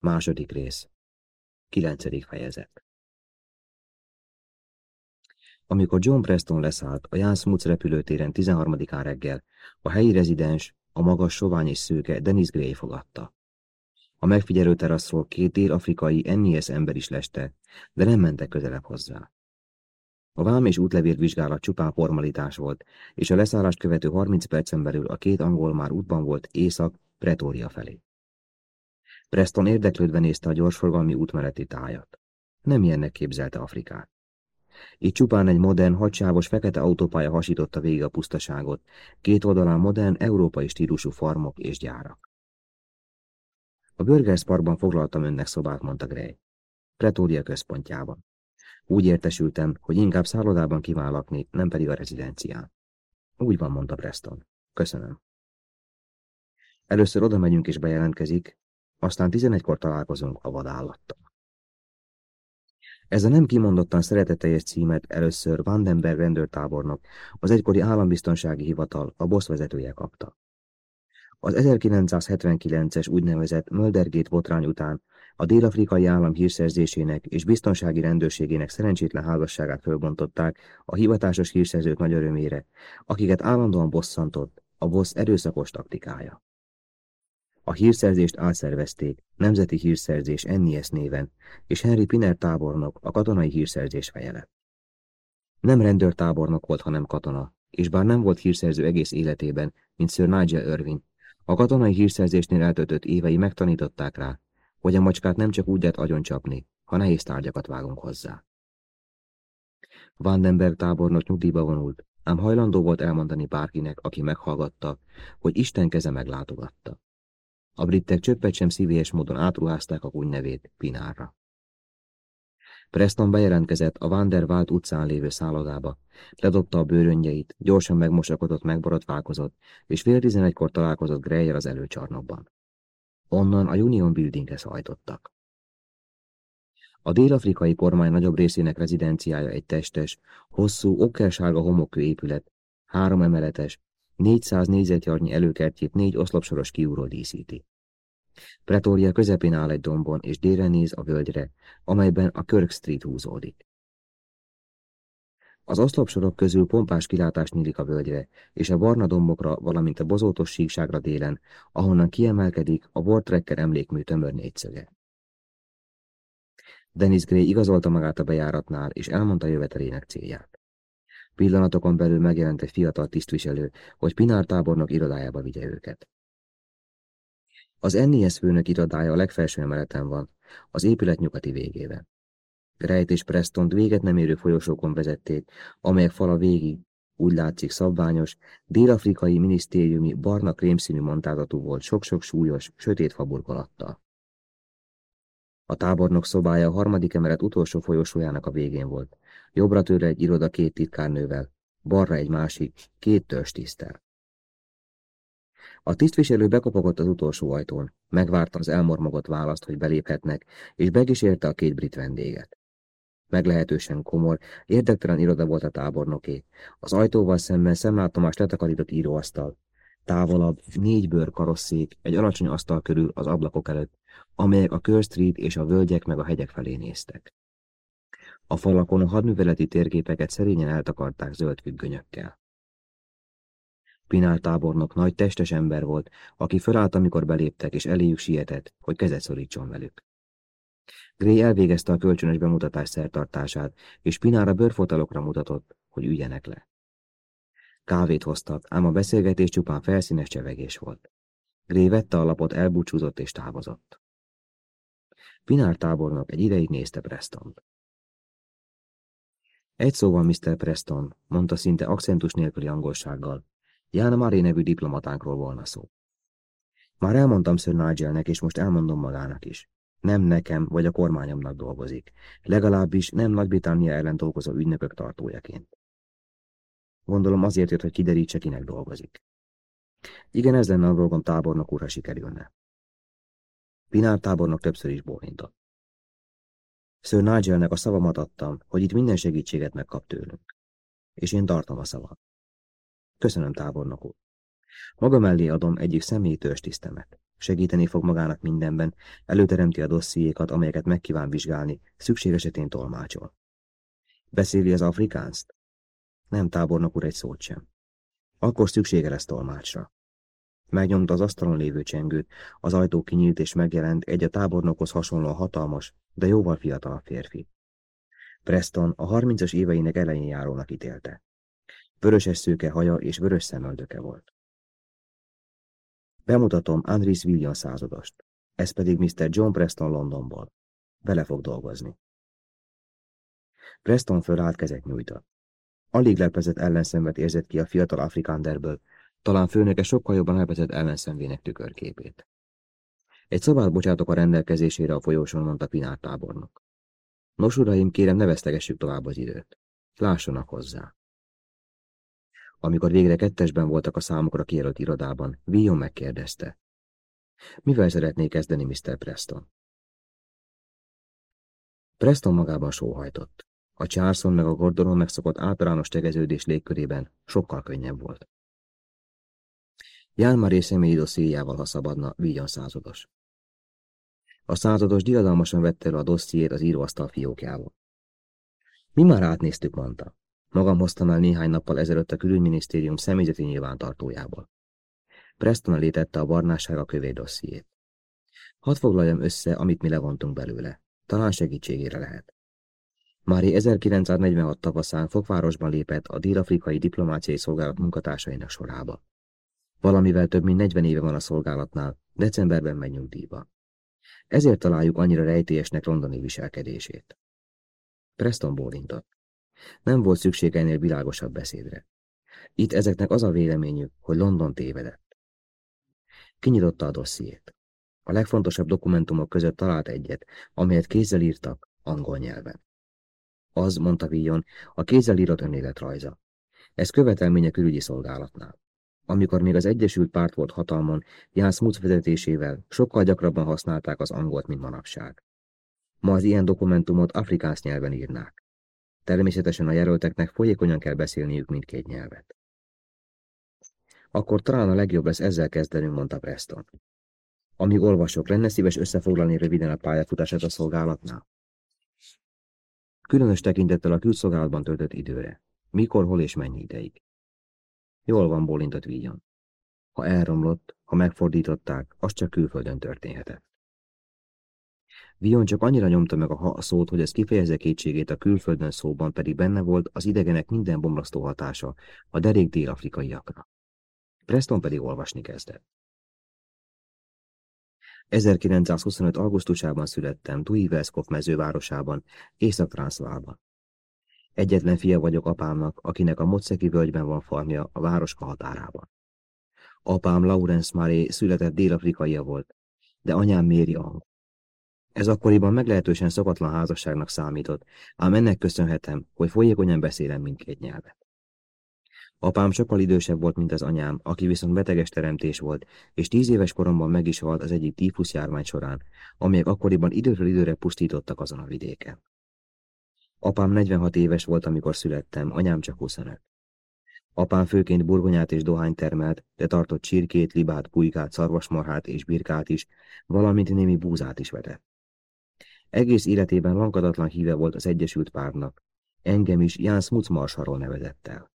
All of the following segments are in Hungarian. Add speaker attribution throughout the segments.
Speaker 1: Második rész. Kilencedik fejezet. Amikor John Preston leszállt a Jan Smuts repülőtéren 13-án reggel, a helyi rezidens, a magas, sovány és szőke Dennis Gray fogadta. A megfigyelő teraszról két dél-afrikai NIS ember is leste, de nem mentek közelebb hozzá. A vám és vizsgálat csupán formalitás volt, és a leszállást követő 30 percen belül a két angol már útban volt észak, Pretória felé. Preston érdeklődve nézte a gyorsforgalmi útmeneti tájat. Nem ilyennek képzelte Afrikát. Itt csupán egy modern, hadsávos fekete autópálya hasította végig a pusztaságot, két oldalán modern, európai stílusú farmok és gyárak. A Burgers Parkban foglaltam önnek szobát, mondta Gray. Pretória központjában. Úgy értesültem, hogy inkább szállodában kíván lakni, nem pedig a rezidencián. Úgy van, mondta Preston. Köszönöm. Először oda megyünk és bejelentkezik, aztán 11-kor találkozunk a vadállattal. Ez a nem kimondottan szereteteljes címet először Vandenberg rendőrtábornok, az egykori állambiztonsági hivatal, a BOSZ vezetője kapta. Az 1979-es úgynevezett Möldergét botrány után a dél-afrikai állam hírszerzésének és biztonsági rendőrségének szerencsétlen házasságát fölbontották a hivatásos hírszerzők nagy örömére, akiket állandóan bosszantott a BOSZ erőszakos taktikája. A hírszerzést átszervezték, Nemzeti Hírszerzés NIS néven, és Henry Piner tábornok a katonai hírszerzés feje lett. Nem rendőrtábornok volt, hanem katona, és bár nem volt hírszerző egész életében, mint Sir Nigel Irving, a katonai hírszerzésnél eltöltött évei megtanították rá, hogy a macskát nem csak úgy lehet agyoncsapni, ha nehéz tárgyakat vágunk hozzá. Vandenberg tábornok nyugdíjba vonult, ám hajlandó volt elmondani bárkinek, aki meghallgatta, hogy Isten keze meglátogatta. A britek csöppet sem szívélyes módon átruházták a kuny nevét Pinárra. Preston bejelentkezett a Van der Waals utcán lévő szállodába, ledobta a bőröngyeit, gyorsan megmosakodott, megborotválkozott, és fél tizenegykor találkozott Greyer az előcsarnokban. Onnan a Union Buildinghez hajtottak. A dél-afrikai kormány nagyobb részének rezidenciája egy testes, hosszú, okkersárga homokkő épület, három emeletes, 400 négyzetjarnyi előkertjét négy oszlopsoros kiúról díszíti. Pretoria közepén áll egy dombon, és délre néz a völgyre, amelyben a Kirk Street húzódik. Az oszlopsorok közül pompás kilátás nyílik a völgyre, és a barna dombokra, valamint a bozótos síkságra délen, ahonnan kiemelkedik a Wartrekker emlékmű tömör négyszöge. Dennis Gray igazolta magát a bejáratnál, és elmondta jövetelének célját. Pillanatokon belül megjelent egy fiatal tisztviselő, hogy Pinár tábornok irodájába vigye őket. Az NIS főnök irodája a legfelső emeleten van, az épület nyugati végében. Greit és Preston véget nem érő folyosókon vezették, amelyek fala végig, úgy látszik szabványos, dél-afrikai minisztériumi barna krémszínű montázatú volt sok-sok súlyos, sötét faburkolattal. A tábornok szobája a harmadik emelet utolsó folyosójának a végén volt. Jobbra tőle egy iroda két titkárnővel, balra egy másik, két tisztel. A tisztviselő bekopogott az utolsó ajtón, megvárta az elmormogott választ, hogy beléphetnek, és begísérte a két brit vendéget. Meglehetősen komor, érdektelen iroda volt a tábornoké. Az ajtóval szemben szemlátomás letakarított íróasztal. Távolabb négy bőr karosszék, egy alacsony asztal körül az ablakok előtt, amelyek a Kerr Street és a völgyek meg a hegyek felé néztek. A falakon a hadműveleti térképeket szerényen eltakarták zöld függönyökkel. Pinál tábornok nagy testes ember volt, aki fölállt, amikor beléptek, és eléjük sietett, hogy kezet szorítson velük. Gray elvégezte a kölcsönös bemutatás szertartását, és Pinára bőrfotalokra mutatott, hogy ügyenek le. Kávét hoztak, ám a beszélgetés csupán felszínes csevegés volt. Gray vette a lapot, elbúcsúzott és távozott. Pinár tábornok egy ideig nézte Prestont. Egy szóval, Mr. Preston, mondta szinte akcentus nélküli angolsággal. Ján Mari nevű diplomatánkról volna szó. Már elmondtam Sir Nigelnek, és most elmondom magának is. Nem nekem vagy a kormányomnak dolgozik. Legalábbis nem Nagy-Britannia ellen dolgozó ügynökök tartójaként. Gondolom azért jött, hogy kiderítse, kinek dolgozik. Igen, ez lenne a dolgom tábornok úr, ha sikerülne. Pinár tábornok többször is bólintott. Sir Nigelnek a szavamat adtam, hogy itt minden segítséget megkap tőlünk. És én tartom a szavat. Köszönöm, tábornok úr. Maga mellé adom egyik személyi tisztemet. segíteni fog magának mindenben, előteremti a dossziékat, amelyeket megkíván vizsgálni, szükség esetén tolmácsol. Beszéli az afrikánzt? Nem tábornok úr egy szót sem. Akkor szüksége lesz tolmácsra. Megnyomta az asztalon lévő csengőt, az ajtó kinyílt és megjelent egy a tábornokhoz hasonlóan hatalmas, de jóval fiatalabb férfi. Preston a harmincas éveinek elején járónak ítélte. Vöröses szőke haja és vörös szemöldöke volt. Bemutatom Andris William századost, ez pedig Mr. John Preston Londonból. Vele fog dolgozni. Preston fölállt kezet nyújtott. Alig lepezett ellenszenvet érzett ki a fiatal afrikanderből, talán főnöke sokkal jobban elvezett ellenszenvének tükörképét. Egy szobát bocsátok a rendelkezésére a folyóson, mondta Pinár tábornok. Nos, uraim, kérem, ne vesztegessük tovább az időt. Lássanak hozzá. Amikor végre kettesben voltak a számokra kijelölt irodában, Vion megkérdezte. Mivel szeretné kezdeni Mr. Preston? Preston magában sóhajtott. A Charleston meg a Gordonon megszokott általános tegeződés légkörében sokkal könnyebb volt. Ján Maré személyi dossziéjával, ha szabadna, vígyan százados. A százados diadalmasan vette el a dossziét az íróasztal fiókjába. Mi már átnéztük, mondta. Magam hoztam el néhány nappal ezelőtt a külügyminisztérium személyzeti nyilvántartójából. Preston létette a barnássága kövé dossziét. Hadd foglaljam össze, amit mi levontunk belőle. Talán segítségére lehet. Mári 1946 tavaszán Fokvárosban lépett a dél-afrikai diplomáciai szolgálat munkatársainak sorába. Valamivel több mint 40 éve van a szolgálatnál, decemberben megy nyugdíjba. Ezért találjuk annyira rejtélyesnek londoni viselkedését. Preston bólintott. Nem volt szükség ennél világosabb beszédre. Itt ezeknek az a véleményük, hogy London tévedett. Kinyitotta a dossziét. A legfontosabb dokumentumok között talált egyet, amelyet kézzel írtak, angol nyelven. Az, mondta Villon, a kézzel írott önéletrajza. Ez követelménye külügyi szolgálatnál. Amikor még az Egyesült Párt volt hatalmon, Jan Smuts vezetésével sokkal gyakrabban használták az angolt, mint manapság. Ma az ilyen dokumentumot afrikáns nyelven írnák. Természetesen a jelölteknek folyékonyan kell beszélniük mindkét nyelvet. Akkor talán a legjobb lesz ezzel kezdenünk, mondta Preston. Amíg olvasok, lenne szíves összefoglalni röviden a pályafutását a szolgálatnál? Különös tekintettel a külszolgálatban töltött időre. Mikor, hol és mennyi ideig. Jól van, bólintott vígyon. Ha elromlott, ha megfordították, az csak külföldön történhetett. Vion csak annyira nyomta meg a ha szót, hogy ez kifejezze kétségét a külföldön szóban, pedig benne volt az idegenek minden bomlasztó hatása a derék dél-afrikaiakra. Preston pedig olvasni kezdett. 1925. augusztusában születtem Dui Veszkov mezővárosában, Észak-Transzválban. Egyetlen fia vagyok apámnak, akinek a Moceki völgyben van farmja a városka határában. Apám Lawrence Maré született dél-afrikaia volt, de anyám Méri Ang. Ez akkoriban meglehetősen szokatlan házasságnak számított, ám ennek köszönhetem, hogy folyékonyan beszélem mindkét nyelvet. Apám sokkal idősebb volt, mint az anyám, aki viszont beteges teremtés volt, és tíz éves koromban meg is halt az egyik tífuszjárvány során, amelyek akkoriban időről időre pusztítottak azon a vidéken. Apám 46 éves volt, amikor születtem, anyám csak 25. Apám főként burgonyát és dohány termelt, de tartott csirkét, libát, pulykát, szarvasmarhát és birkát is, valamint némi búzát is vetett. Egész életében lankadatlan híve volt az Egyesült Párnak. Engem is Ján Smutsmarsarról nevezett el.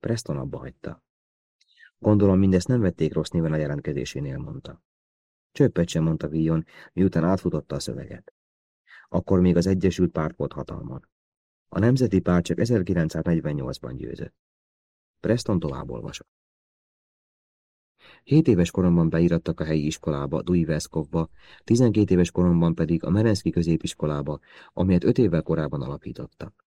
Speaker 1: Preston abba hagyta. Gondolom mindezt nem vették rossz néven a jelentkezésénél, mondta. Csöppet sem mondta Villon, miután átfutotta a szöveget. Akkor még az Egyesült Párt volt hatalmon. A Nemzeti Párt csak 1948-ban győzött. Preston tovább olvasott. Hét éves koromban beirattak a helyi iskolába, Dujveszkovba, 12 éves koromban pedig a Merenszki középiskolába, amelyet öt évvel korábban alapítottak.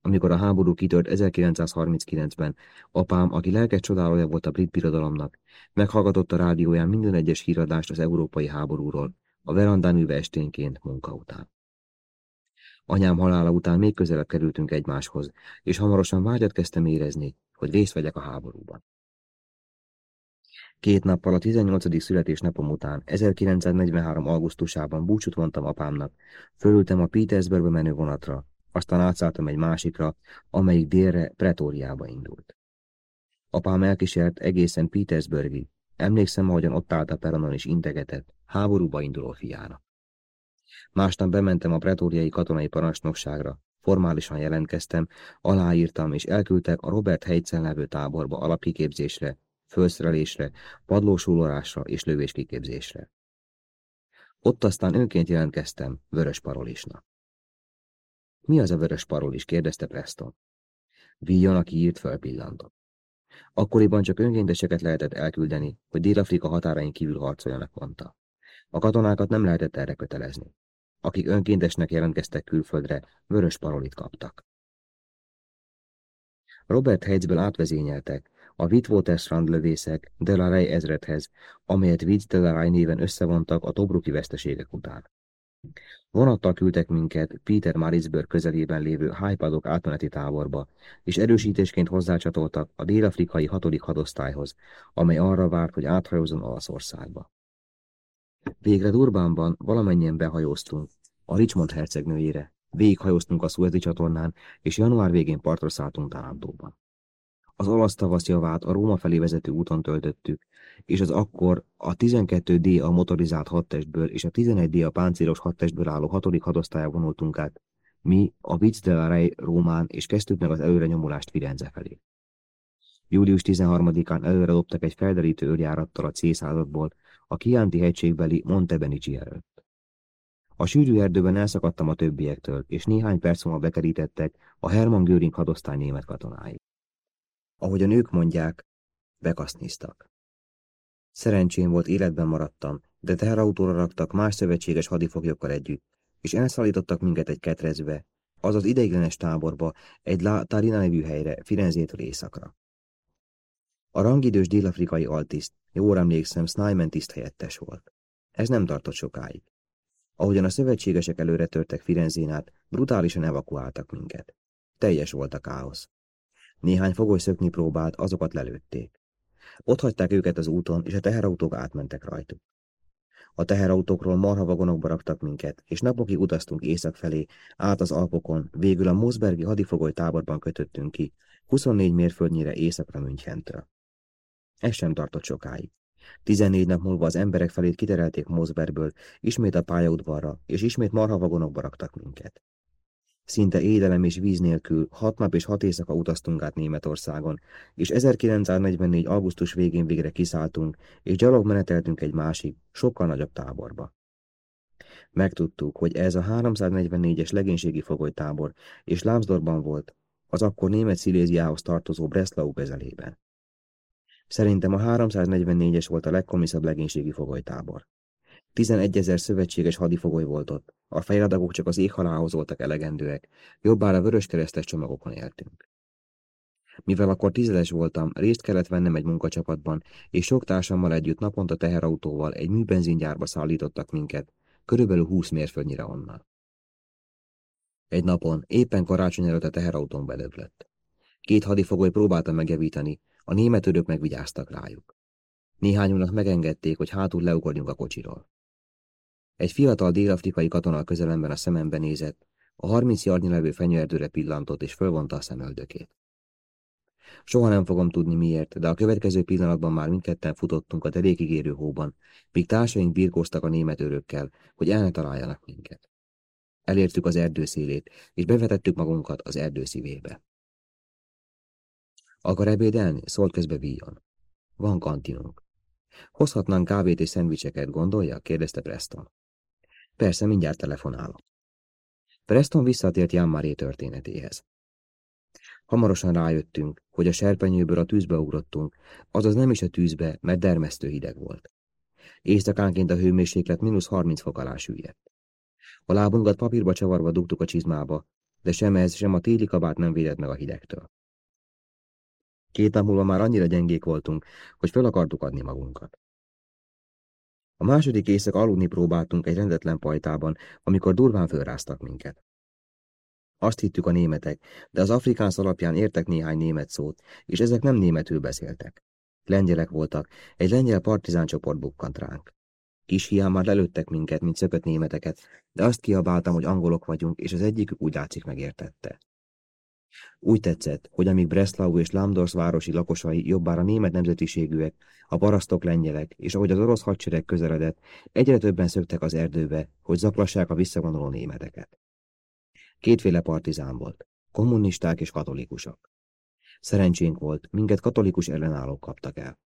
Speaker 1: Amikor a háború kitört 1939-ben, apám, aki lelkes csodálója volt a brit birodalomnak, meghallgatott a rádióján minden egyes híradást az európai háborúról, a verandán ülve esténként munka után. Anyám halála után még közelebb kerültünk egymáshoz, és hamarosan vágyat kezdtem érezni, hogy részt vegyek a háborúban. Két nappal a 18. születésnapom után, 1943. augusztusában búcsút vontam apámnak, fölültem a Petersburgbe menő vonatra, aztán átszálltam egy másikra, amelyik délre Pretóriába indult. Apám elkísért egészen Petersburgi, Emlékszem, ahogyan ott állt a peronon és integetett, háborúba induló fiának. Másnap bementem a pretóriai katonai parancsnokságra, formálisan jelentkeztem, aláírtam, és elküldtek a Robert Heitzen levő táborba alapkiképzésre, fölszerelésre, padlósulorásra és lövéskiképzésre. Ott aztán önként jelentkeztem vörös parolisnak. Mi az a vörös parolis? kérdezte Preston. Víjon, aki írt, fölpillantott. Akkoriban csak önkénteseket lehetett elküldeni, hogy Dél-Afrika határain kívül harcoljanak, mondta. A katonákat nem lehetett erre kötelezni. Akik önkéntesnek jelentkeztek külföldre, vörös parolit kaptak. Robert Heitzből átvezényeltek a Witwatersrand lövészek Delaray ezredhez, amelyet Witz Delaray néven összevontak a Tobruki veszteségek után. Vonattal küldtek minket Peter Marisburg közelében lévő Hájpadok átmeneti táborba, és erősítésként hozzácsatoltak a dél-afrikai hatodik hadosztályhoz, amely arra várt, hogy áthajózzon Olaszországba. Végre Durbánban valamennyien behajóztunk, a Richmond hercegnőjére, végighajóztunk a Suezi csatornán, és január végén partra szálltunk Tarantóban. Az olasz tavasz javát a Róma felé vezető úton töltöttük, és az akkor a 12D a motorizált hadtestből és a 11D a páncélos hadtestből álló hatodik hadosztálya vonultunk át, mi a Viz de Rey Rómán, és kezdtük meg az előre nyomulást Firenze felé. Július 13-án előre loptak egy felderítő őrjárattal a C-századból, a Kianti hegységbeli Montebenici előtt. A sűrű erdőben elszakadtam a többiektől, és néhány perc múlva bekerítettek a Hermann Göring hadosztály német katonái. Ahogy a nők mondják, bekaszníztak. Szerencsém volt, életben maradtam, de teherautóra raktak más szövetséges hadifoglyokkal együtt, és elszállítottak minket egy ketrezbe, azaz ideiglenes táborba, egy La Tarina nevű helyre, Firenzétől északra. A rangidős dél-afrikai altiszt, jól emlékszem, Snyman helyettes volt. Ez nem tartott sokáig. Ahogyan a szövetségesek előre törtek Firenzén át, brutálisan evakuáltak minket. Teljes volt a káosz. Néhány fogoly szökni próbált, azokat lelőtték. Ott hagyták őket az úton, és a teherautók átmentek rajtuk. A teherautókról marhavagonokba raktak minket, és napokig utaztunk észak felé, át az Alpokon, végül a Mosbergi hadifogoly táborban kötöttünk ki, 24 mérföldnyire északra Münchentől. Ez sem tartott sokáig. 14 nap múlva az emberek felét kiterelték Mosbergből, ismét a pályaudvarra, és ismét marhavagonokba raktak minket. Szinte édelem és víz nélkül hat nap és hat éjszaka utaztunk át Németországon, és 1944. augusztus végén végre kiszálltunk, és gyalog meneteltünk egy másik, sokkal nagyobb táborba. Megtudtuk, hogy ez a 344-es legénységi fogolytábor, és Lambsdorban volt, az akkor német Sziléziához tartozó Breslau közelében. Szerintem a 344-es volt a legkomiszabb legénységi fogolytábor. 11 ezer szövetséges hadifogoly volt ott. A fejradagok csak az éghalához voltak elegendőek, jobbára vöröskeresztes csomagokon éltünk. Mivel akkor tizedes voltam, részt kellett vennem egy munkacsapatban, és sok társammal együtt naponta teherautóval egy műbenzingyárba szállítottak minket, körülbelül 20 mérföldnyire onnan. Egy napon, éppen karácsony előtt a teherautón bedöglött. Két hadifogoly próbálta megjavítani, a német örök megvigyáztak rájuk. Néhányunknak megengedték, hogy hátul leugorjunk a kocsiról. Egy fiatal dél-afrikai katona közelemben a szemembe nézett, a harminc jarnyi levő fenyőerdőre pillantott és fölvonta a szemöldökét. Soha nem fogom tudni miért, de a következő pillanatban már mindketten futottunk a derékig érő hóban, míg társaink birkóztak a német örökkel, hogy el ne találjanak minket. Elértük az erdő és bevetettük magunkat az erdő szívébe. Akar ebédelni? Szólt közbe Víjon. Van kantinunk. Hozhatnánk kávét és szendvicseket, gondolja? kérdezte Preston. Persze, mindjárt telefonálok. Preston visszatért Jan Maré történetéhez. Hamarosan rájöttünk, hogy a serpenyőből a tűzbe ugrottunk, azaz nem is a tűzbe, mert dermesztő hideg volt. Éjszakánként a hőmérséklet mínusz 30 fok alá süllyedt. A lábunkat papírba csavarva dugtuk a csizmába, de sem ez, sem a téli kabát nem védett meg a hidegtől. Két nap múlva már annyira gyengék voltunk, hogy fel akartuk adni magunkat. A második éjszak aludni próbáltunk egy rendetlen pajtában, amikor durván fölráztak minket. Azt hittük a németek, de az afrikánsz alapján értek néhány német szót, és ezek nem németül beszéltek. Lengyelek voltak, egy lengyel partizán csoport bukkant ránk. Kis hián már lelőttek minket, mint szökött németeket, de azt kiabáltam, hogy angolok vagyunk, és az egyikük úgy látszik megértette. Úgy tetszett, hogy amíg Breslau és Lambdorsz városi lakosai jobbára német nemzetiségűek, a parasztok lengyelek, és ahogy az orosz hadsereg közeledett, egyre többen szöktek az erdőbe, hogy zaklassák a visszavonuló németeket. Kétféle partizán volt, kommunisták és katolikusok. Szerencsénk volt, minket katolikus ellenállók kaptak el.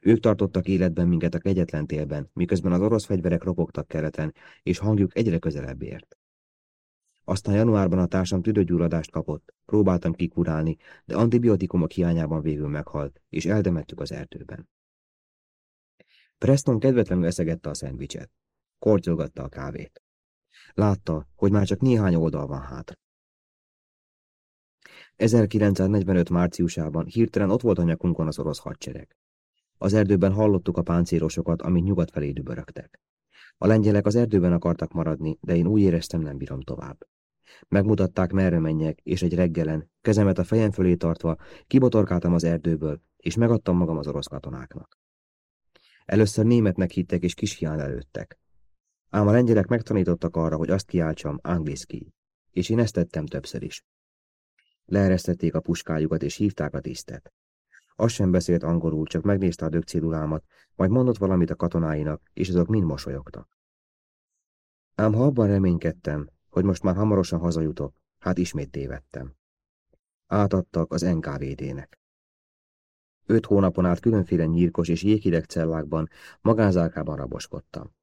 Speaker 1: Ők tartottak életben minket a kegyetlen télben, miközben az orosz fegyverek ropogtak keleten, és hangjuk egyre közelebb ért. Aztán januárban a társam tüdőgyulladást kapott, próbáltam kikurálni, de antibiotikumok hiányában végül meghalt, és eltemettük az erdőben. Preston kedvetlenül eszegette a szendvicset. Kortyolgatta a kávét. Látta, hogy már csak néhány oldal van hátra. 1945 márciusában hirtelen ott volt a nyakunkon az orosz hadsereg. Az erdőben hallottuk a páncélosokat, amik nyugat felé dübörögtek. A lengyelek az erdőben akartak maradni, de én úgy éreztem, nem bírom tovább. Megmutatták, merre menjek, és egy reggelen, kezemet a fejem fölé tartva, kibotorkáltam az erdőből, és megadtam magam az orosz katonáknak. Először németnek hittek, és kis hián előttek. Ám a lengyelek megtanítottak arra, hogy azt kiáltsam angliszki, és én ezt tettem többször is. Leeresztették a puskájukat, és hívták a tisztet. Az sem beszélt angolul, csak megnézte a dögcédulámat, majd mondott valamit a katonáinak, és azok mind mosolyogtak. Ám ha abban reménykedtem, hogy most már hamarosan hazajutok, hát ismét tévedtem. Átadtak az NKVD-nek. Öt hónapon át különféle nyírkos és jéghideg cellákban, magánzárkában raboskodtam.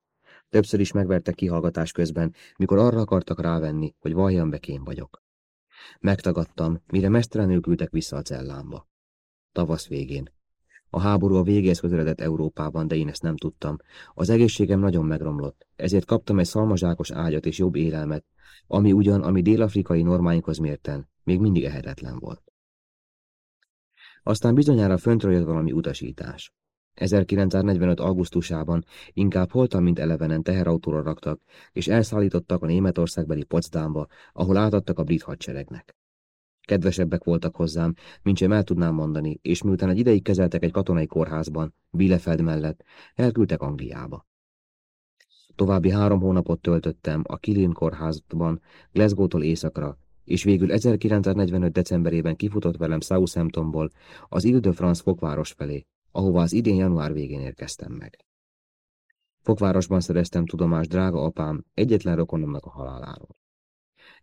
Speaker 1: Többször is megverte kihallgatás közben, mikor arra akartak rávenni, hogy valljam be kén vagyok. Megtagadtam, mire mesztelenül küldtek vissza a cellámba. Tavasz végén. A háború a végéhez közeledett Európában, de én ezt nem tudtam. Az egészségem nagyon megromlott, ezért kaptam egy szalmazsákos ágyat és jobb élelmet, ami ugyan, ami dél-afrikai normáinkhoz mérten, még mindig ehetetlen volt. Aztán bizonyára föntről jött valami utasítás. 1945. augusztusában inkább holtan, mint elevenen teherautóra raktak, és elszállítottak a Németországbeli Potsdamba, ahol átadtak a brit hadseregnek. Kedvesebbek voltak hozzám, mint sem el tudnám mondani, és miután egy ideig kezeltek egy katonai kórházban, Bielefeld mellett, elküldtek Angliába. További három hónapot töltöttem a Kilin kórházban, Glasgow-tól északra, és végül 1945. decemberében kifutott velem Southamptonból az Ile-de-France fokváros felé, ahová az idén január végén érkeztem meg. Fokvárosban szereztem tudomást drága apám egyetlen rokonomnak a haláláról.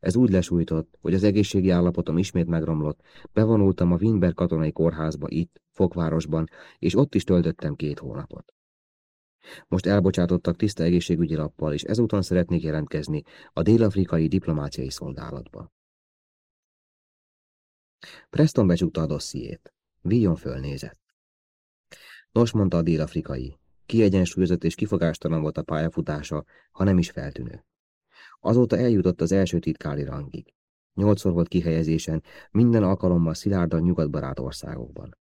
Speaker 1: Ez úgy lesújtott, hogy az egészségi állapotom ismét megromlott, bevonultam a Winberg katonai kórházba itt, Fokvárosban, és ott is töltöttem két hónapot. Most elbocsátottak tiszta egészségügyi lappal, és ezúton szeretnék jelentkezni a dél-afrikai diplomáciai szolgálatba. Preston becsukta a dossziét. Villon fölnézett. Nos, mondta a dél-afrikai, kiegyensúlyozott és kifogástalan volt a pályafutása, ha nem is feltűnő. Azóta eljutott az első titkári rangig. Nyolcszor volt kihelyezésen, minden alkalommal szilárdan nyugatbarát országokban.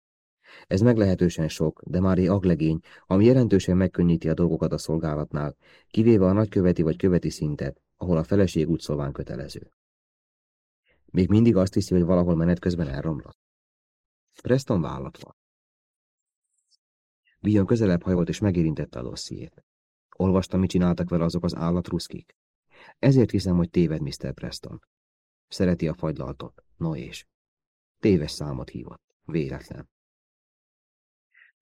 Speaker 1: Ez meglehetősen sok, de már egy aglegény, ami jelentősen megkönnyíti a dolgokat a szolgálatnál, kivéve a nagyköveti vagy követi szintet, ahol a feleség úgy szóván kötelező. Még mindig azt hiszi, hogy valahol menet közben elromlott. Preston vállatva. Bion közelebb hajolt és megérintette a dossziét. Olvasta, mit csináltak vele azok az állatruszkik. Ezért hiszem, hogy téved, Mr. Preston. Szereti a fagylaltot. No és. Téves számot hívott. Véletlen.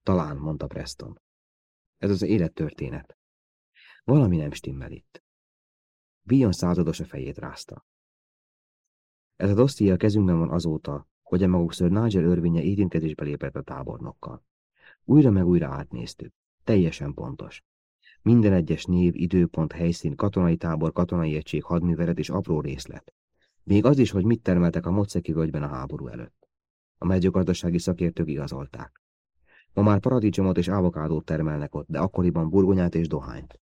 Speaker 1: Talán, mondta Preston. Ez az élettörténet. Valami nem stimmel itt. Bion százados a fejét rázta. Ez a dosszié kezünkben van azóta, hogy a maguk Sir Nigel örvénye érintkezésbe lépett a tábornokkal. Újra meg újra átnéztük. Teljesen pontos. Minden egyes név, időpont, helyszín, katonai tábor, katonai egység, hadművelet és apró részlet. Még az is, hogy mit termeltek a Moceki völgyben a háború előtt. A mezőgazdasági szakértők igazolták. Ma már paradicsomot és avokádót termelnek ott, de akkoriban burgonyát és dohányt.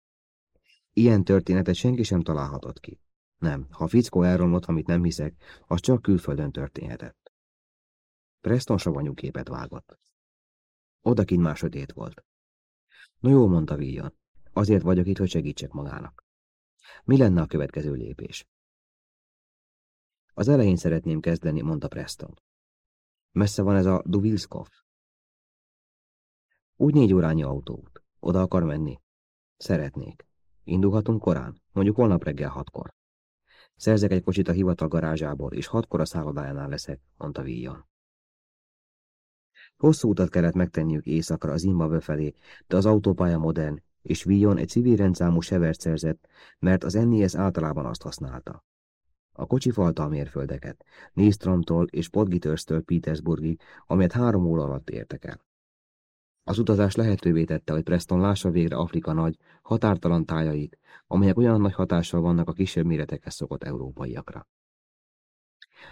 Speaker 1: Ilyen történetet senki sem találhatott ki. Nem, ha fickó elromlott, amit nem hiszek, az csak külföldön történhetett. Preston savanyú képet vágott. Odakint már sötét volt. No jó, mondta Villan. Azért vagyok itt, hogy segítsek magának. Mi lenne a következő lépés? Az elején szeretném kezdeni, mondta Preston. Messze van ez a Duvilskov. Úgy négy órányi autóút. Oda akar menni? Szeretnék. Indulhatunk korán, mondjuk holnap reggel hatkor. Szerzek egy kocsit a hivatal garázsából, és hatkor a szállodájánál leszek, mondta Víjon. Hosszú utat kellett megtenniük éjszakra az Zimbabwe felé, de az autópálya modern, és Víjon egy civil rendszámú severt szerzett, mert az NES általában azt használta. A kocsi falta a mérföldeket, Nistromtól és Podgitörstől Petersburgig, amelyet három óra alatt értek el. Az utazás lehetővé tette, hogy Preston lássa végre Afrika nagy, határtalan tájait, amelyek olyan nagy hatással vannak a kisebb méretekhez szokott európaiakra.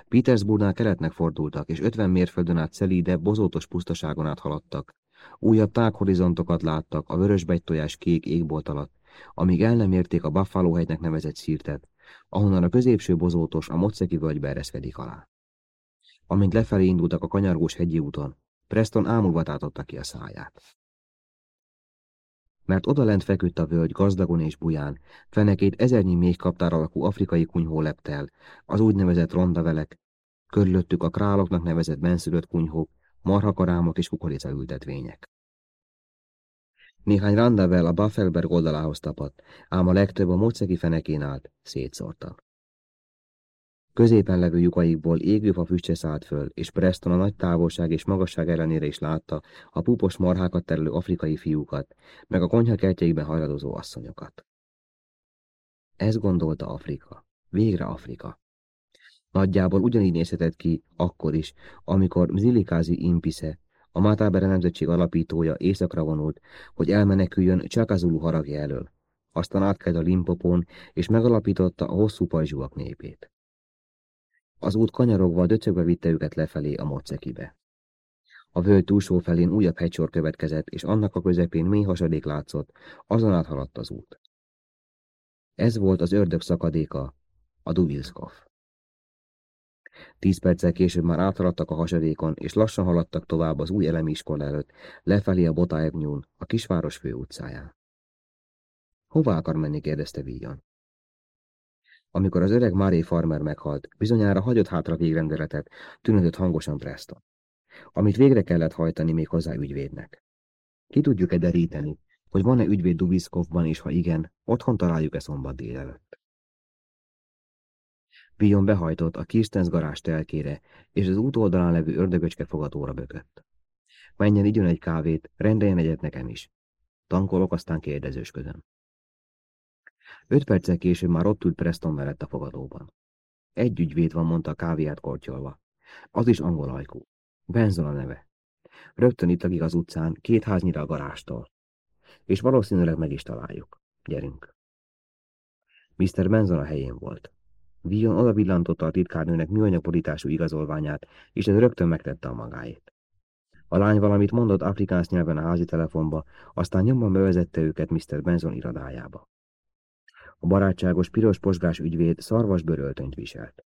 Speaker 1: Petersburgnál keletnek fordultak, és 50 mérföldön át szelíde, bozótos pusztaságon át haladtak. Újabb tághorizontokat láttak a vörösbegytojás kék égbolt alatt, amíg el nem érték a Buffalo hegynek nevezett szírtet, ahonnan a középső bozótos a Moceki völgybe ereszkedik alá. Amint lefelé indultak a kanyargós hegyi úton, Preston ámulva tátotta ki a száját. Mert odalent feküdt a völgy gazdagon és buján, fenekét ezernyi még kaptár alakú afrikai kunyhó leptel, az úgynevezett rondavelek, körülöttük a králoknak nevezett benszülött kunyhók, marhakarámok és kukoricaültetvények. Néhány randavel a Buffelberg oldalához tapadt, ám a legtöbb a mocegi fenekén állt, szétszórtak. Középen levő lyukaikból égőfa füstje szállt föl, és Preston a nagy távolság és magasság ellenére is látta a pupos marhákat terelő afrikai fiúkat, meg a konyhakertjeikben hajladozó asszonyokat. Ez gondolta Afrika. Végre Afrika. Nagyjából ugyanígy nézhetett ki akkor is, amikor Mzilikázi Impisze, a Mátábere nemzetség alapítója északra vonult, hogy elmeneküljön Csakazulu haragja elől. Aztán átkelt a Limpopon, és megalapította a hosszú pajzsúak népét. Az út kanyarogva döcögve vitte őket lefelé a mocekibe. A völgy túlsó felén újabb hegysor következett, és annak a közepén mély hasadék látszott, azon át haladt az út. Ez volt az ördög szakadéka, a Duvilskov. Tíz perccel később már áthaladtak a hasadékon, és lassan haladtak tovább az új elemi iskola előtt, lefelé a Botájevnyún, a kisváros főutcáján. Hova akar menni? kérdezte Víjon. Amikor az öreg Máré farmer meghalt, bizonyára hagyott hátra végrendeletet, tűnődött hangosan Preston. Amit végre kellett hajtani még hozzá ügyvédnek. Ki tudjuk-e deríteni, hogy van-e ügyvéd Dubiszkovban, és ha igen, otthon találjuk-e szombat délelőtt. Vion behajtott a Kirstens garázs telkére, és az út oldalán levő ördögöcske fogatóra bökött. Menjen, igyon egy kávét, rendeljen egyet nekem is. Tankolok, aztán kérdezősködöm. Öt perccel később már ott ült Preston mellett a fogadóban. Egy ügyvéd van, mondta a kávéját kortyolva. Az is angol ajkú. Benzon a neve. Rögtön itt lakik az utcán, két háznyira a garástól. És valószínűleg meg is találjuk. Gyerünk. Mr. Benzon a helyén volt. Vion oda villantotta a titkárnőnek műanyagborítású igazolványát, és ez rögtön megtette a magáét. A lány valamit mondott afrikánsz nyelven a házi telefonba, aztán nyomban bevezette őket Mr. Benson irodájába. A barátságos piros posgás ügyvéd szarvas bőröltönyt viselt.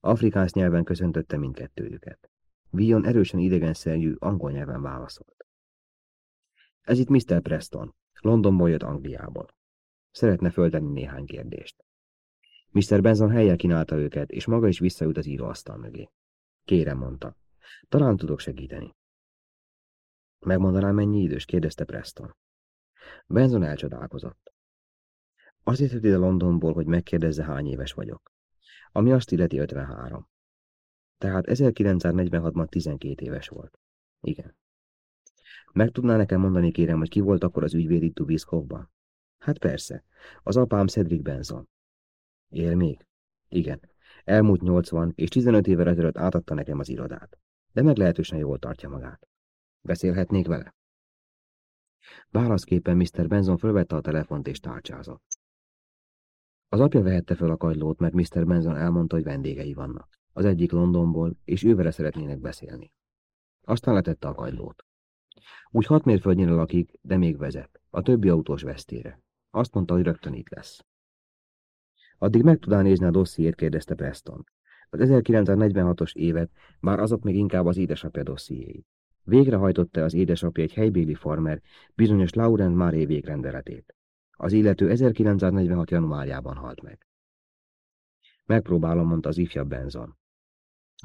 Speaker 1: Afrikánsz nyelven köszöntötte mindkettőjüket. Vion erősen idegenszerű angol nyelven válaszolt. Ez itt Mr. Preston. Londonból jött Angliából. Szeretne föltenni néhány kérdést. Mr. Benson helyel kínálta őket, és maga is visszaült az íróasztal mögé. Kérem, mondta. Talán tudok segíteni. Megmondanám, mennyi idős? kérdezte Preston. Benson elcsodálkozott. Azért jött ide Londonból, hogy megkérdezze, hány éves vagyok. Ami azt illeti 53. Tehát 1946-ban 12 éves volt. Igen. Meg tudná nekem mondani, kérem, hogy ki volt akkor az ügyvéd itt Dubiszkovban? Hát persze. Az apám Cedric Benson. Él még? Igen. Elmúlt 80 és 15 évvel ezelőtt átadta nekem az irodát. De meglehetősen jól tartja magát. Beszélhetnék vele? Válaszképpen Mr. Benson fölvette a telefont és tárcsázott. Az apja vehette fel a kagylót, mert Mr. Benson elmondta, hogy vendégei vannak. Az egyik Londonból, és ővele szeretnének beszélni. Aztán letette a kagylót. Úgy hat mérföldnyire lakik, de még vezet. A többi autós vesztére. Azt mondta, hogy rögtön itt lesz. Addig meg tudná nézni a dossziét, kérdezte Preston. Az 1946-os évet, bár azok még inkább az édesapja dossziéi. Végrehajtotta az édesapja egy helybéli farmer, bizonyos Laurent Maré végrendeletét. Az illető 1946. januárjában halt meg. Megpróbálom, mondta az ifjabb Benzon.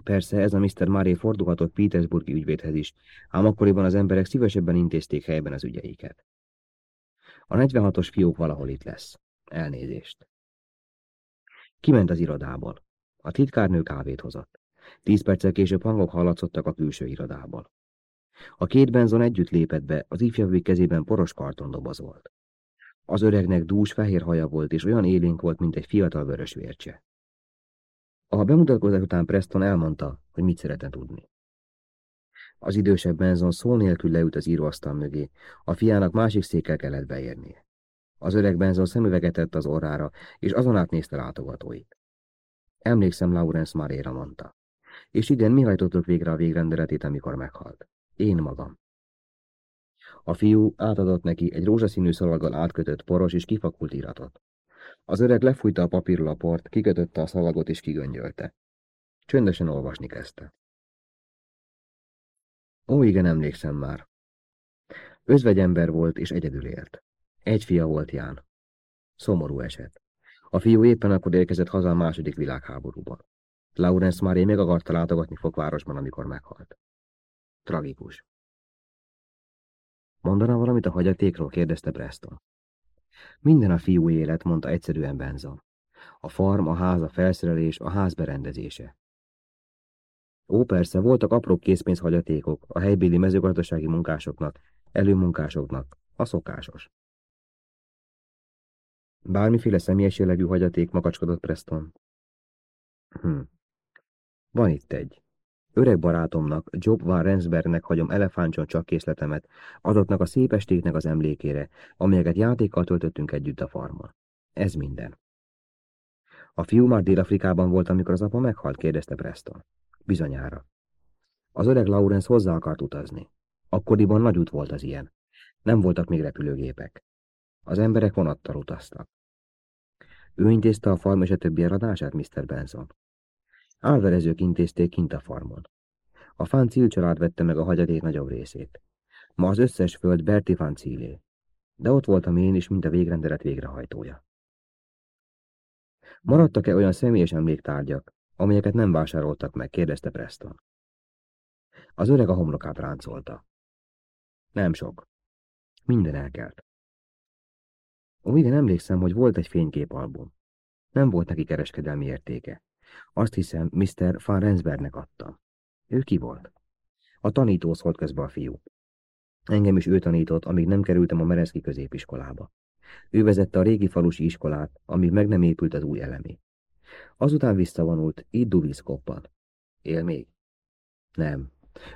Speaker 1: Persze, ez a Mr. Maré fordulhatott Petersburgi ügyvédhez is, ám akkoriban az emberek szívesebben intézték helyben az ügyeiket. A 46-os fiók valahol itt lesz. Elnézést. Kiment az irodából. A titkárnő kávét hozott. Tíz perccel később hangok hallatszottak a külső irodából. A két benzon együtt lépett be, az ifjabbik kezében poros kartondoboz volt. Az öregnek dús fehér haja volt, és olyan élénk volt, mint egy fiatal vörös vércse. A bemutatkozás után Preston elmondta, hogy mit szeretne tudni. Az idősebb benzon szó nélkül leült az íróasztal mögé, a fiának másik székkel kellett beérnie. Az öreg benzon szemüveget tett az orrára, és azon át nézte látogatóit. Emlékszem Lawrence Maréra mondta. És igen, mi hajtottuk végre a végrendeletét, amikor meghalt? Én magam. A fiú átadott neki egy rózsaszínű szalaggal átkötött poros és kifakult iratot. Az öreg lefújta a papírról a port, kikötötte a szalagot és kigöngyölte. Csöndesen olvasni kezdte. Ó, igen, emlékszem már. Özvegyember volt és egyedül élt. Egy fia volt Ján. Szomorú eset. A fiú éppen akkor érkezett haza a második világháborúban. Laurence Maré meg akarta látogatni Fokvárosban, amikor meghalt. Tragikus. Mondana valamit a hagyatékról, kérdezte Preston. Minden a fiú élet, mondta egyszerűen Benson. A farm, a ház, a felszerelés, a ház berendezése. Ó, persze, voltak apró készpénzhagyatékok a helybéli mezőgazdasági munkásoknak, előmunkásoknak, a szokásos. Bármiféle személyes jellegű hagyaték makacskodott Preston. Hm. Van itt egy. Öreg barátomnak, Job Van Rensbergnek hagyom elefántson csak készletemet, azoknak a szép estéknek az emlékére, amelyeket játékkal töltöttünk együtt a farmon. Ez minden. A fiú már Dél-Afrikában volt, amikor az apa meghalt, kérdezte Preston. Bizonyára. Az öreg Lawrence hozzá akart utazni. Akkoriban nagy út volt az ilyen. Nem voltak még repülőgépek. Az emberek vonattal utaztak. Ő intézte a farm és a többi eladását, Mr. Benson? Álverezők intézték kint a farmon. A Fancil család vette meg a hagyadék nagyobb részét. Ma az összes föld Berti Fancilé, de ott voltam én is, mint a végrendelet végrehajtója. Maradtak-e olyan személyes emléktárgyak, amelyeket nem vásároltak meg, kérdezte Preston. Az öreg a homlokát ráncolta. Nem sok. Minden elkelt. Igen, emlékszem, hogy volt egy fényképalbum. Nem volt neki kereskedelmi értéke. Azt hiszem, Mr. Van Rensbergnek adtam. Ő ki volt? A tanító szólt közbe a fiú. Engem is ő tanított, amíg nem kerültem a Mereszki középiskolába. Ő vezette a régi falusi iskolát, amíg meg nem épült az új elemé. Azután visszavonult, itt Duviszkoppan. Él még? Nem.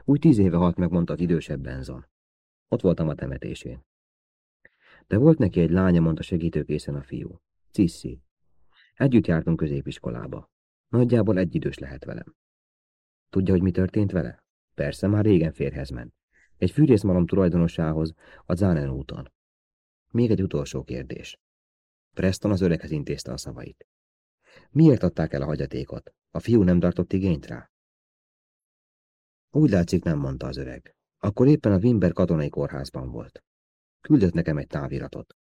Speaker 1: Úgy tíz éve halt meg, mondta az idősebb Benzon. Ott voltam a temetésén. De volt neki egy lánya, mondta segítőkészen a fiú. Cissi. Együtt jártunk középiskolába. Nagyjából egy idős lehet velem. Tudja, hogy mi történt vele? Persze, már régen férhez ment. Egy fűrészmalom tulajdonosához, a Zánen úton. Még egy utolsó kérdés. Preston az öreghez intézte a szavait. Miért adták el a hagyatékot? A fiú nem tartott igényt rá? Úgy látszik, nem mondta az öreg. Akkor éppen a Wimber katonai kórházban volt. Küldött nekem egy táviratot.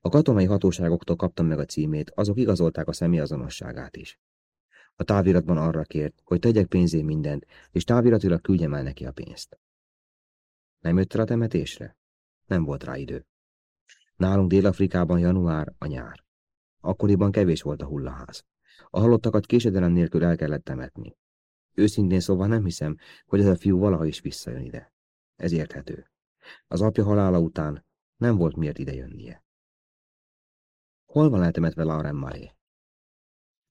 Speaker 1: A katonai hatóságoktól kaptam meg a címét, azok igazolták a személyazonosságát is. A táviratban arra kért, hogy tegyek pénzé mindent, és táviratilag küldjem el neki a pénzt. Nem jött el a temetésre? Nem volt rá idő. Nálunk Dél-Afrikában január a nyár. Akkoriban kevés volt a hullaház. A halottakat késedelem nélkül el kellett temetni. Őszintén szóval nem hiszem, hogy ez a fiú valaha is visszajön ide. Ez érthető. Az apja halála után nem volt miért idejönnie. Hol van eltemetve Lauren Maré?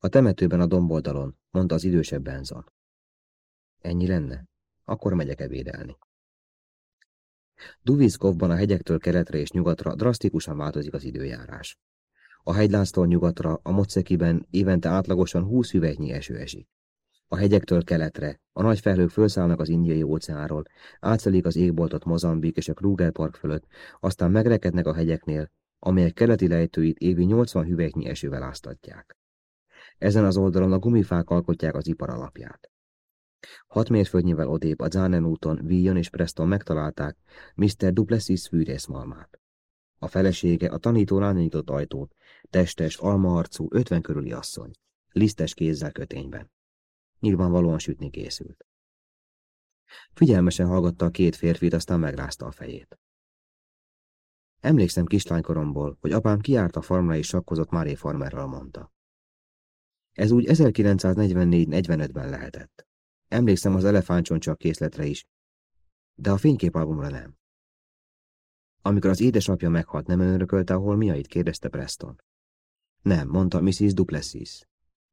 Speaker 1: A temetőben a domboldalon, mondta az idősebb Benzon. Ennyi lenne? Akkor megyek ebédelni. Duviszkovban a hegyektől keletre és nyugatra drasztikusan változik az időjárás. A hegylánctól nyugatra, a Mocekiben évente átlagosan 20 hüvelynyi eső esik. A hegyektől keletre, a nagy felhők felszállnak az indiai óceánról, átszelik az égboltot Mozambik és a Kruger Park fölött, aztán megrekednek a hegyeknél, amelyek keleti lejtőit évi 80 hüvelynyi esővel áztatják. Ezen az oldalon a gumifák alkotják az ipar alapját. Hat mérföldnyivel odébb a Zánen úton Villion és Preston megtalálták Mr. Duplessis fűrészmalmát. A felesége a tanító rányitott ajtót, testes, almaarcú, ötven körüli asszony, lisztes kézzel kötényben. Nyilvánvalóan sütni készült. Figyelmesen hallgatta a két férfit, aztán megrázta a fejét. Emlékszem kislánykoromból, hogy apám kiárt a farmra és sakkozott Máré farmerral, mondta. Ez úgy 1944-45-ben lehetett. Emlékszem az elefántcsontcsak készletre is, de a fényképalbumra nem. Amikor az édesapja meghalt, nem önörökölte a holmiait? kérdezte Preston. Nem, mondta Mrs. Duplessis.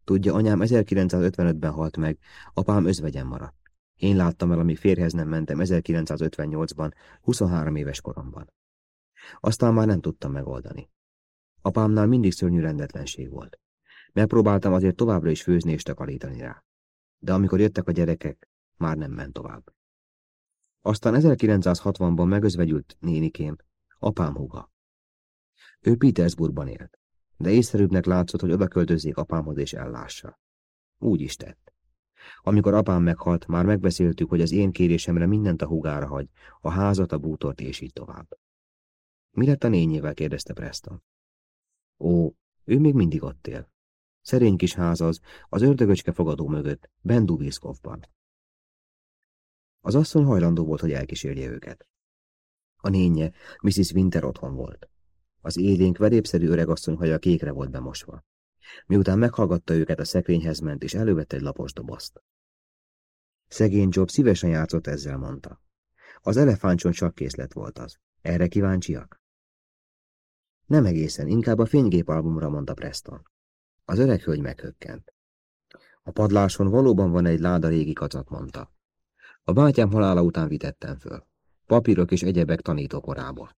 Speaker 1: Tudja, anyám 1955-ben halt meg, apám özvegyen maradt. Én láttam el, amíg férhez nem mentem 1958-ban, 23 éves koromban. Aztán már nem tudtam megoldani. Apámnál mindig szörnyű rendetlenség volt. Megpróbáltam azért továbbra is főzni és takarítani rá. De amikor jöttek a gyerekek, már nem ment tovább. Aztán 1960-ban megözvegyült nénikém, apám húga. Ő Petersburgban élt, de észszerűbbnek látszott, hogy oda költözzék apámhoz és ellássa. Úgy is tett. Amikor apám meghalt, már megbeszéltük, hogy az én kérésemre mindent a húgára hagy, a házat, a bútort és így tovább. Mi lett a nényével? kérdezte Preston. Ó, ő még mindig ott él. Szerény kis ház az, az ördögöcske fogadó mögött, Benduvilskovban. Az asszony hajlandó volt, hogy elkísérje őket. A nénye, Mrs. Winter otthon volt. Az élénk, vedépszerű öregasszony haja kékre volt bemosva. Miután meghallgatta őket, a szekrényhez ment, és elővette egy lapos dobozt. Szegény Job szívesen játszott ezzel, mondta. Az elefántson csak készlet volt az. Erre kíváncsiak? Nem egészen, inkább a fénygépalbumra, mondta Preston. Az öreg hölgy meghökkent. A padláson valóban van egy láda régi kacat, mondta. A bátyám halála után vitettem föl. Papírok és egyebek tanítókorából.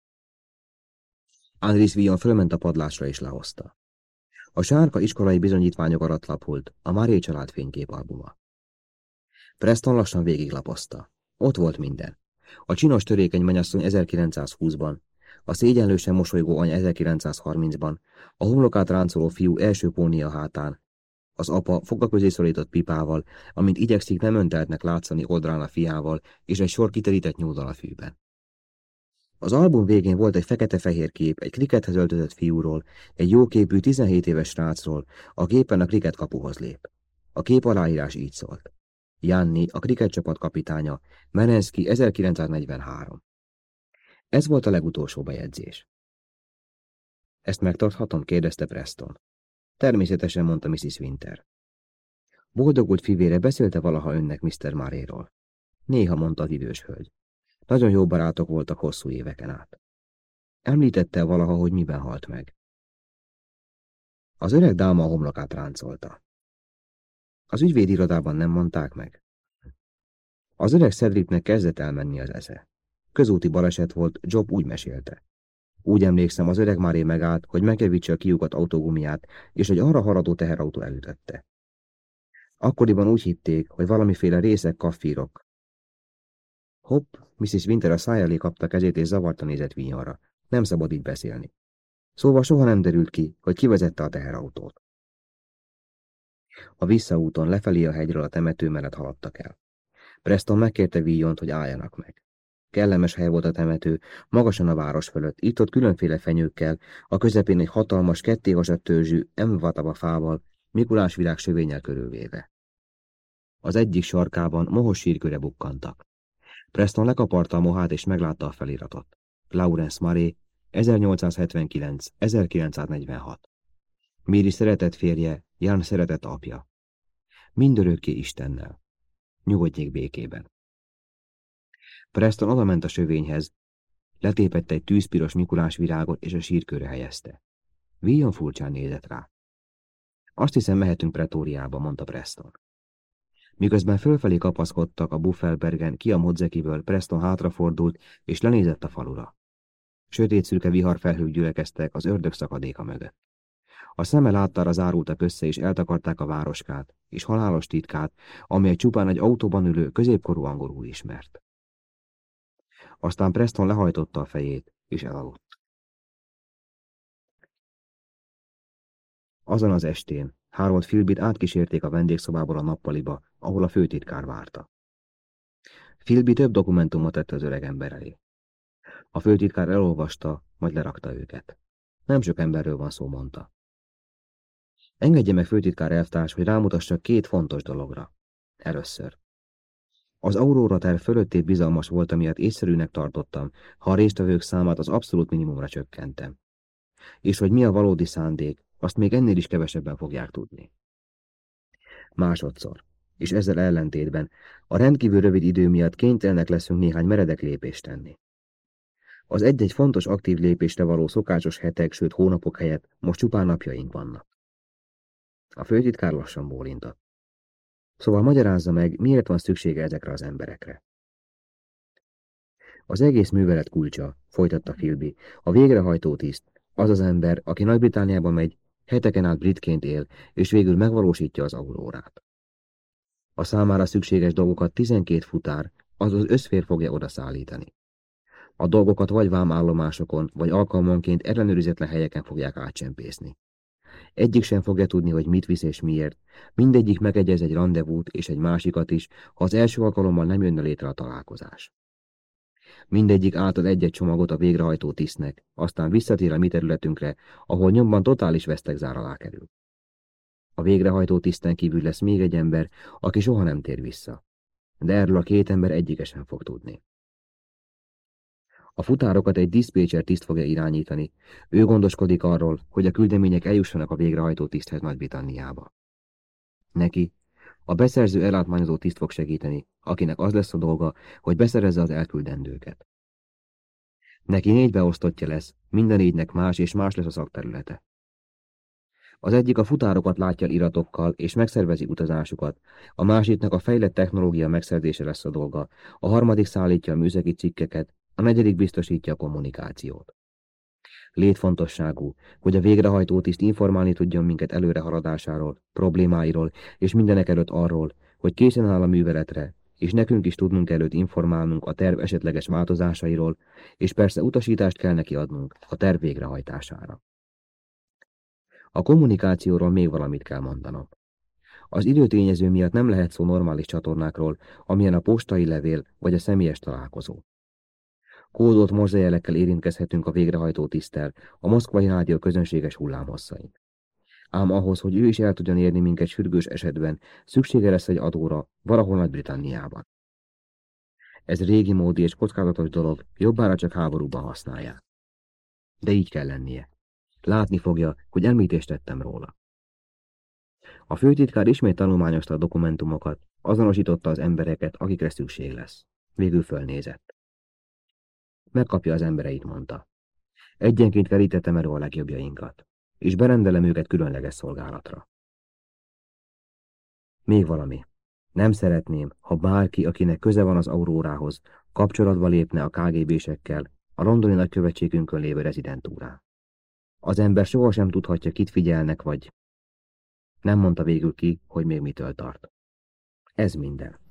Speaker 1: Andris Vion fölment a padlásra és lehozta. A sárka iskolai bizonyítványok alatt lapult a Máré család fényképalbuma. Preston lassan végiglapozta. Ott volt minden. A csinos törékeny mennyasszony 1920-ban, a szégyenlősen mosolygó anya 1930-ban, a homlokát ráncoló fiú első pónia hátán, az apa foga közé szorított pipával, amint igyekszik nem önteltnek látszani oldalán a fiával, és egy sor kiterített nyúldal a fűben. Az album végén volt egy fekete-fehér kép egy krikethez öltözött fiúról, egy jóképű 17 éves srácról, a képen a kriket kapuhoz lép. A kép aláírás így szólt. Janni, a kriket csapat kapitánya, Menenszki 1943. Ez volt a legutolsó bejegyzés. Ezt megtarthatom? kérdezte Preston. Természetesen, mondta Mrs. Winter. Boldogult fivére beszélte valaha önnek Mr. Maréról. Néha, mondta az idős hölgy. Nagyon jó barátok voltak hosszú éveken át. Említette valaha, hogy miben halt meg. Az öreg dáma a homlokát ráncolta. Az ügyvédirodában nem mondták meg. Az öreg Cedricnek kezdett elmenni az esze. Közúti baleset volt, Job úgy mesélte. Úgy emlékszem, az öreg Máré megállt, hogy megkevítse a kiukat autógumiát, és egy arra haladó teherautó elütötte. Akkoriban úgy hitték, hogy valamiféle részek kaffírok. Hopp, Mrs. Winter a száj elé kapta kezét, és zavarta nézett vinyarra. Nem szabad így beszélni. Szóval soha nem derült ki, hogy kivezette a teherautót. A visszaúton lefelé a hegyről a temető mellett haladtak el. Preston megkérte Villont, hogy álljanak meg. Kellemes hely volt a temető, magasan a város fölött, itt-ott különféle fenyőkkel, a közepén egy hatalmas, kettévasadt törzsű, emvataba fával, Mikulás virág sövényel körülvéve. Az egyik sarkában mohos sírköre bukkantak. Preston lekaparta a mohát és meglátta a feliratot. Lawrence Maré, 1879-1946. Méri szeretett férje, Jan szeretett apja. Mindörökké Istennel. Nyugodjék békében. Preston odament a sövényhez, letépette egy tűzpiros Mikulás virágot és a sírkörre helyezte. Víjon furcsán nézett rá. Azt hiszem, mehetünk pretóriába, mondta Preston. Miközben fölfelé kapaszkodtak a Buffelbergen ki a modzekiből, Preston hátrafordult és lenézett a falura. Sötét szürke viharfelhők gyülekeztek az ördög szakadéka mögött. A szeme láttára zárultak össze és eltakarták a városkát, és halálos titkát, amely csupán egy autóban ülő, középkorú angolul ismert. Aztán Preston lehajtotta a fejét, és elaludt. Azon az estén Harold Philbit átkísérték a vendégszobából a nappaliba, ahol a főtitkár várta. Philby több dokumentumot tett az öreg ember elé. A főtitkár elolvasta, majd lerakta őket. Nem sok emberről van szó, mondta. Engedje meg főtitkár elvtárs, hogy rámutassak két fontos dologra. Először. Az Aurora terv fölötté bizalmas volt, amiatt észszerűnek tartottam, ha a résztvevők számát az abszolút minimumra csökkentem. És hogy mi a valódi szándék, azt még ennél is kevesebben fogják tudni. Másodszor, és ezzel ellentétben, a rendkívül rövid idő miatt kénytelenek leszünk néhány meredek lépést tenni. Az egy-egy fontos aktív lépésre való szokásos hetek, sőt hónapok helyett most csupán napjaink vannak. A főtitkár lassan bólintott. Szóval magyarázza meg, miért van szüksége ezekre az emberekre. Az egész művelet kulcsa, folytatta Philby, a végrehajtó tiszt, az az ember, aki Nagy-Britániába megy, heteken át britként él, és végül megvalósítja az aurórát. A számára szükséges dolgokat 12 futár, azaz összfér fogja odaszállítani. A dolgokat vagy vámállomásokon, vagy alkalmanként ellenőrizetlen helyeken fogják átcsempészni. Egyik sem fogja tudni, hogy mit visz és miért. Mindegyik megegyez egy rendezvút és egy másikat is, ha az első alkalommal nem jönne létre a találkozás. Mindegyik átad egy-egy csomagot a végrehajtó tisztnek, aztán visszatér a mi területünkre, ahol nyomban totális vesztegzár alá kerül. A végrehajtó tiszten kívül lesz még egy ember, aki soha nem tér vissza. De erről a két ember egyikesen fog tudni. A futárokat egy diszpécser tiszt fogja irányítani. Ő gondoskodik arról, hogy a küldemények eljussanak a végrehajtó tiszthez Nagy-Britanniába. Neki a beszerző ellátmányozó tiszt fog segíteni, akinek az lesz a dolga, hogy beszerezze az elküldendőket. Neki négy beosztottja lesz, minden négynek más és más lesz a szakterülete. Az egyik a futárokat látja iratokkal és megszervezi utazásukat, a másiknak a fejlett technológia megszerzése lesz a dolga, a harmadik szállítja a műszaki cikkeket, a negyedik biztosítja a kommunikációt. Létfontosságú, hogy a végrehajtó tiszt informálni tudjon minket előrehaladásáról, problémáiról, és mindenek előtt arról, hogy készen áll a műveletre, és nekünk is tudnunk előtt informálnunk a terv esetleges változásairól, és persze utasítást kell neki adnunk a terv végrehajtására. A kommunikációról még valamit kell mondanom. Az időtényező miatt nem lehet szó normális csatornákról, amilyen a postai levél vagy a személyes találkozó. Kódolt morzejelekkel érintkezhetünk a végrehajtó tisztel, a moszkvai rádió közönséges hullámhosszain. Ám ahhoz, hogy ő is el tudjon érni minket sürgős esetben, szüksége lesz egy adóra, valahol Nagy-Britanniában. Ez régi módi és kockázatos dolog, jobbára csak háborúban használják. De így kell lennie. Látni fogja, hogy említést tettem róla. A főtitkár ismét tanulmányozta a dokumentumokat, azonosította az embereket, akikre szükség lesz. Végül fölnézett. Megkapja az embereit, mondta. Egyenként kerítettem elő a legjobbjainkat, és berendelem őket különleges szolgálatra. Még valami. Nem szeretném, ha bárki, akinek köze van az aurórához, kapcsolatba lépne a KGB-sekkel a londoni nagykövetségünkön lévő rezidentúrán. Az ember sohasem tudhatja, kit figyelnek, vagy... Nem mondta végül ki, hogy még mitől tart. Ez minden.